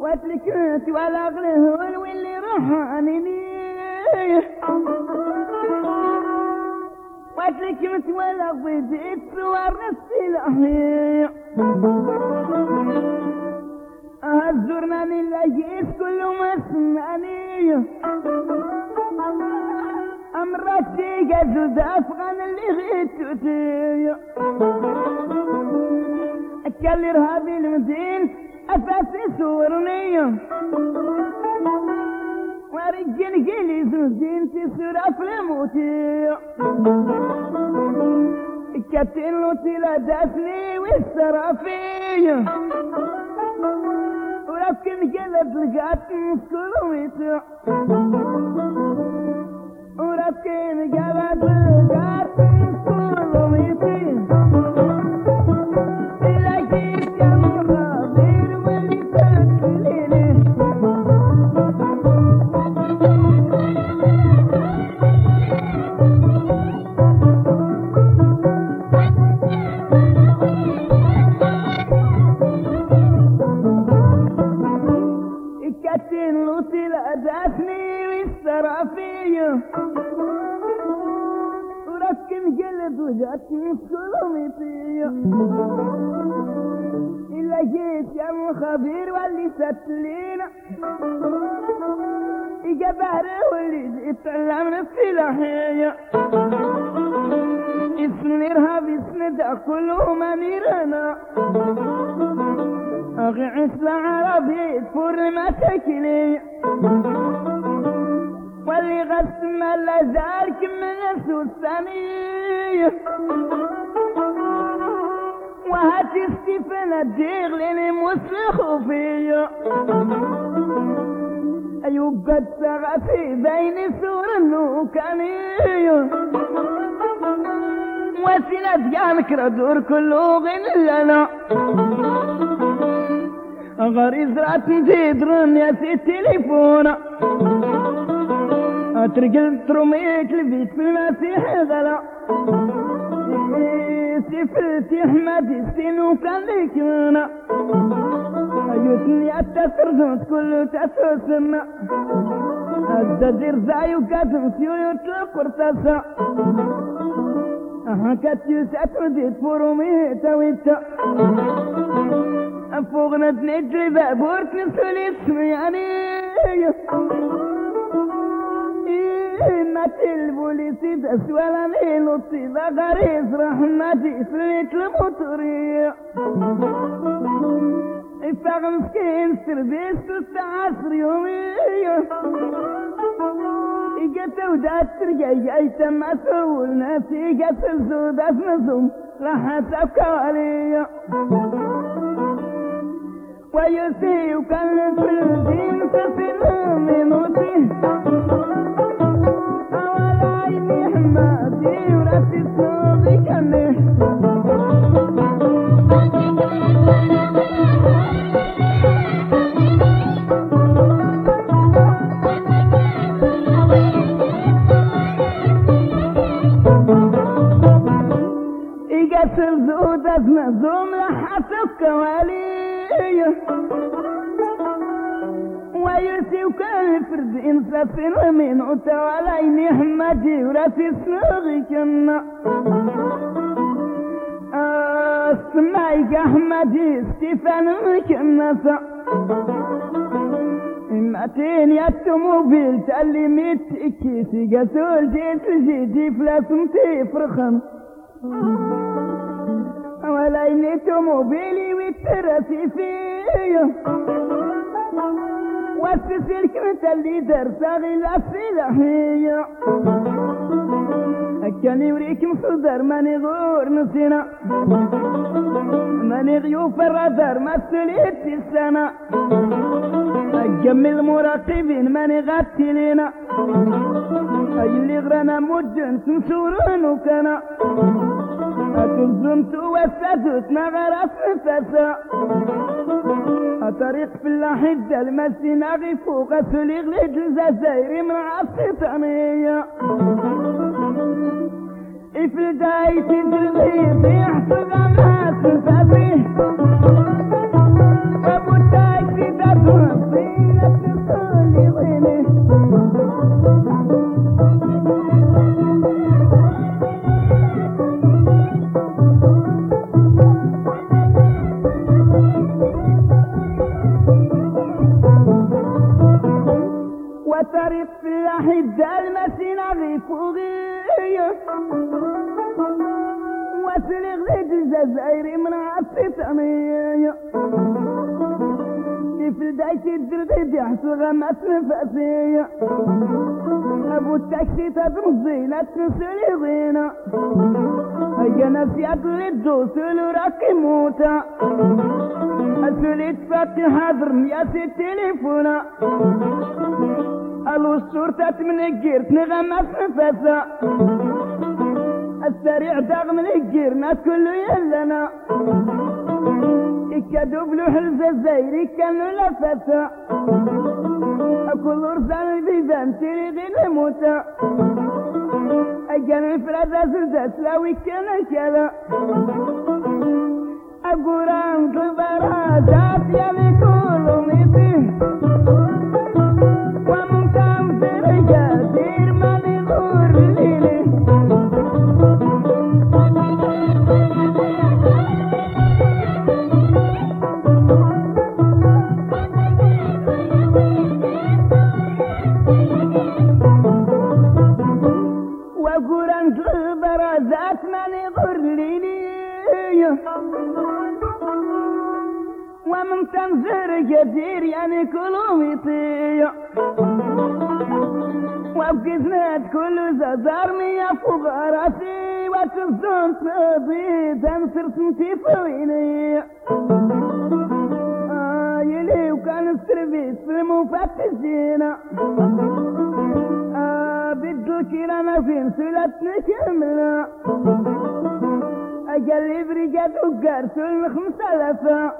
وسلكت ولا غله واللي رهانني. وسلكت ولا بديت ورثت الأهيع لجيت كل ما سمعني أمرتي قد أفغان اللي غيتوتي أكلر هذه المدين أفاسي سورني ورجل قلي زوزين تسرى في الموتي كابتن لوتي لا داسني والسرافي ولكن قلب لقات مسكرويتي والسرافية وركن قلب وجاتني سلوميتي إلا جيت يا مخبير واللي ستلينا بحري واللي جيت علمنا السلاحية اسم الإرهاب اسم دا كلهم أميرنا أغي عسل عربي تفر ما تكلي غسم لا زالك من ثانية وهات استفنى الديغ لاني مسلخ فيا أيوب قد في بين سور النوكانية وسنة جانك ردور كله غن لنا. غريز راتي جدرن يا سي التليفون اترقل ترميك البيت في المسيح غلا سفلتي احمد السين وكان لك أنا ايوتني التسردوت كله تسوسنا الدجر زاي وكاتم سيويو تلقرتسا أها كاتيو ساترديت فرومي تويتا فوقنا نجري بابورت نسول اسمي البوليسي بس ولا نيلوتي لا غريز رحمتي سريت الموتورية إفاق مسكين سربيس تستعصر يومية إجت ودات ترجع جاي تم أسول ناسي إجت الزود أسنزم راح أسبك عليا ويسيء كان في الدين تسلم منوتي إنسان من وتواليني حمدي وراسي سنغي كنا اسمعي أحمدي ستيفان مكنسا إمتين يا التوموبيل تالي ميت كيسي قسول جيت جيتي فلاسمتي فرخم وليني توموبيلي والترسي فيه والسلك انت اللي درسها غير الفلاحية كان يوريك مصدر ماني غور نسينا. ماني غيوف الرادار ما سليت السنة جمل المراقبين ماني غاتي لينا أي اللي غرانا مدن تنشورون وكنا أتنزمت وسدت نغرف نفسا طريق في اللحد المسي نغي فوق سليغ لجزازيري من عصيتانية في بداية الدرغيب يحصل الجزائري من عصيتني في بداية الدرب يحسو غمات نفسي أبو التاكسي تدمزي لا تنسلي غينا. هيا نفسي اطلي الدوسل وراكي موتا. اسولي تفاتي حاضر يا سي تليفونا الوسطور تتمنقر تنغمات نفسها السريع الجير ناس كله يلنا يكادوا بلوح الجزائري كانوا لفتا كل رسال البيبان تيري غير الموتى أجان الفرادة زلدة سلاوي كان كذا أقران كبرات يا بكل ميتي وممتاز درجات دير ما نظهر ليلي. Thank you. وتزون تبي تنصر سنتي فويني. آه يلي وكان السرفيس في المفتشين آه بدو كيلا ما فين سلتنا كاملة. أجل بريقات وقارس الخمسة لفا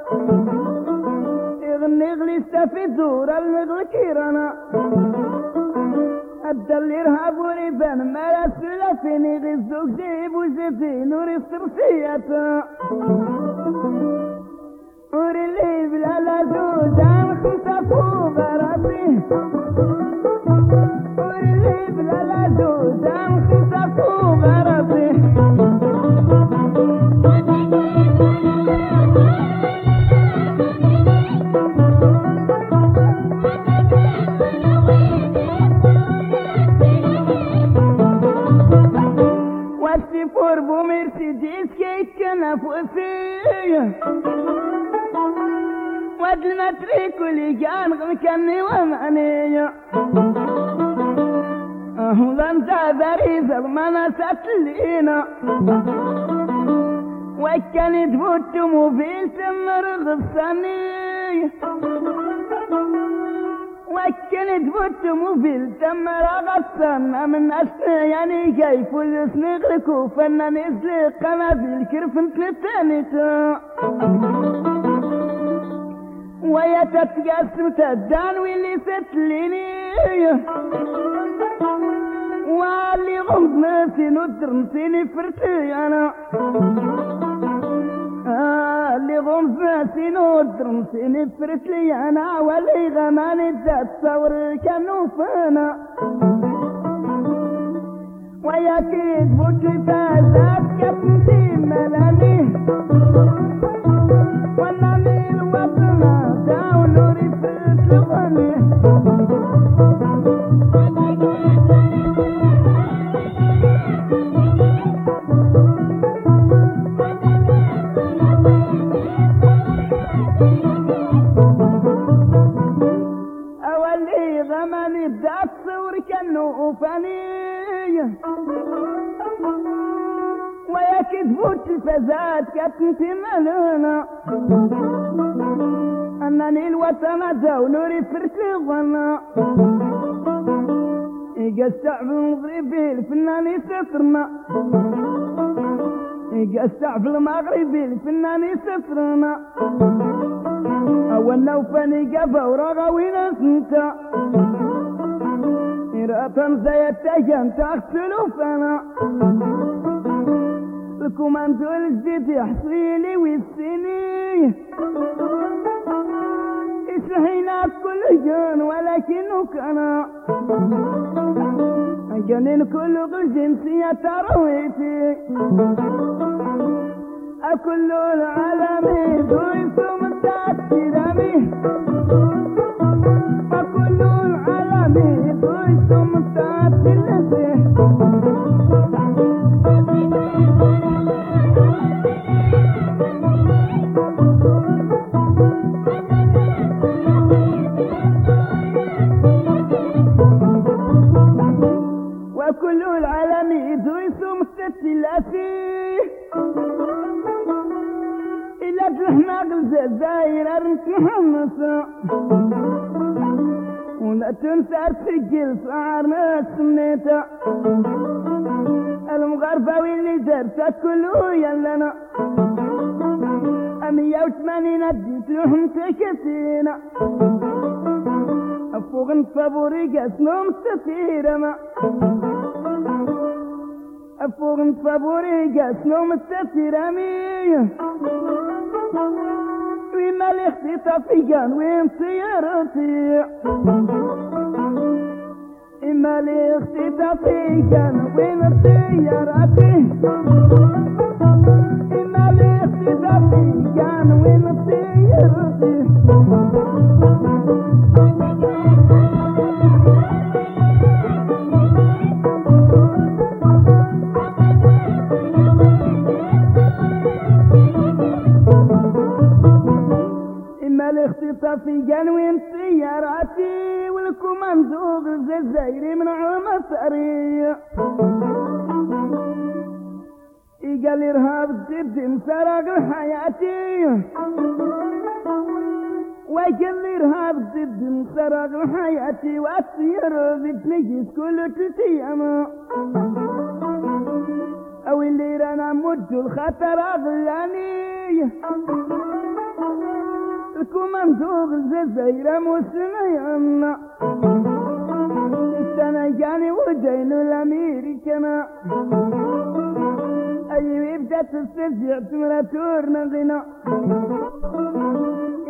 يغني غليستا في الزورة المغل كيرانا. أبدا الإرهاب وريبان ما لا سلافيني غزوك جيب وجيبي نوري الصرفية وري اللي بلا لا زوجان خمسة فوق راسي. واد المتريك اللي كان غمكني ومعني. أهو انت باريس ما ستلينا وكانت فوت موبيل تمر غصاني وكنت فوت موبيل تمر غصانا من أسنى يعني كيف نغلقوا فنا نزل قنابل كرف تلتانيتا ويا تتقاسم تدان واللي ستليني واللي غمض نفسي ندر نسيني فرتي أنا. اللي غمض نفسي ندر نسيني فرتي أنا. واللي غماني ذات تصور كانوا فانا ويا كيد بوجي فازات كتنتي ملاني وانا من وطنا داولوري ملونا أنني الوطن دولوري فرت الظنا إيجا الشعب المغربي الفناني سترنا إيجا الشعب المغربي الفناني سترنا أولنا وفاني قفا ورغوينا سنتا إراتا زي التاجان تغسلوا فانا الكوماندو الجديد يحصيلي ويسيني يسهينا كل جن ولكنه كان جنين كل الجنسية ترويتي. أكل العالم دويتم التأثيرامي أكل وكل العالم يدرس مستثلاثي إلا تحنا غزة دايرة ركحة ولا تنسى تسجل صار سميته. المغربة واللي زرتك كله يلنا. مية وثمانين اديت لهم تكتينا. فوق فابوري قسمهم ستيرة ما فوق فابوري قسمهم ستيرة مية وما الاختي طفيقان وين سيارتي؟ طفيقان وين سيارتي إما الاختي طفيقان وين سيارتي إما الاختطاف سياراتي والكوماندو الجزائري من عمى ثري قال إرهاب الدب سرق حياتي وقال إرهاب الدب سرق حياتي وأسير بتنجس كل تتيما أو اللي رانا مد الخطر أغلاني. الكوماندو الجزائر مسلمين السنغالي ودين الأمريكان. أي بدات تسترجع تمراتور نغنى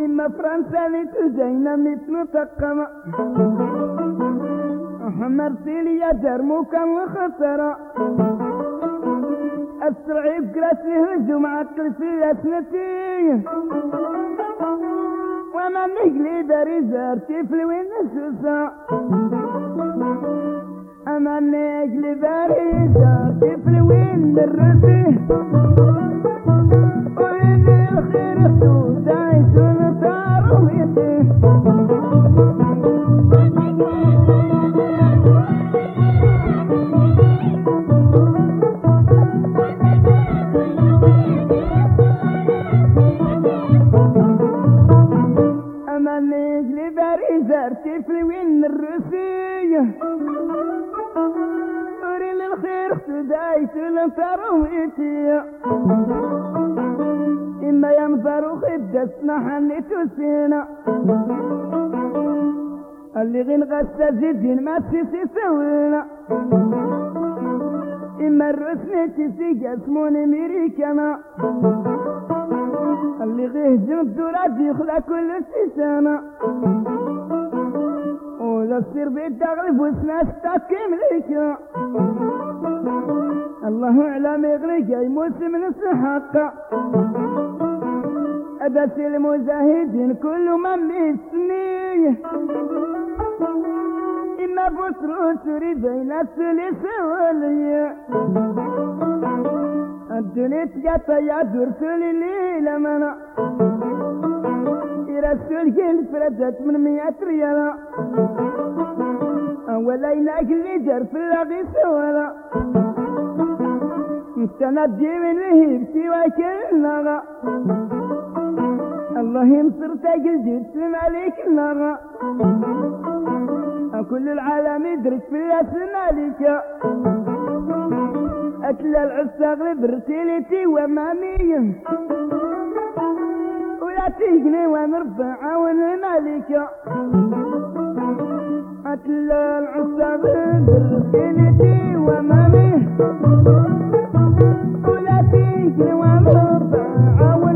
إما فرنسا لتزين مثل تقما مرسيليا درمو كان الخسرة السرعي بكراسي هجوم عقل في اسنتي وما نقلي داري زارتي في وين نسوسا داري زارتي في وين نرسي وين الخير سوسا يسون تارويتي لترويتي إما ينظر خدتنا حنيت سينا اللي غين غسى زيدين ما تسيسي سوينا. إما الرسمة تسي قسمون أمريكانا اللي غيه جمد يخلع كل سنة ولا تصير بيت تغلب وسنا ستاكم ليك الله أعلم يغرق اي موسم نسحق أدس المزاهدين كل من بيسني إما بطر سري بين الثلث والياء الدنيا تقطع يا درس الليلة منا. يرسل كل فردت من مئة ريال ولا يناك اللي جر في الأغي سوالا مستندي من رهيبتي وكلنا الله ينصر تاجل جسم عليك النار كل العالم يدرك في الاسم عليك أكل العصا برسيلتي ومامي ولا تجني ونرفع ونمالك أكل العصا برسيلتي ومامي Bóyá tí ìgbé wa ń lọ bá àwọn.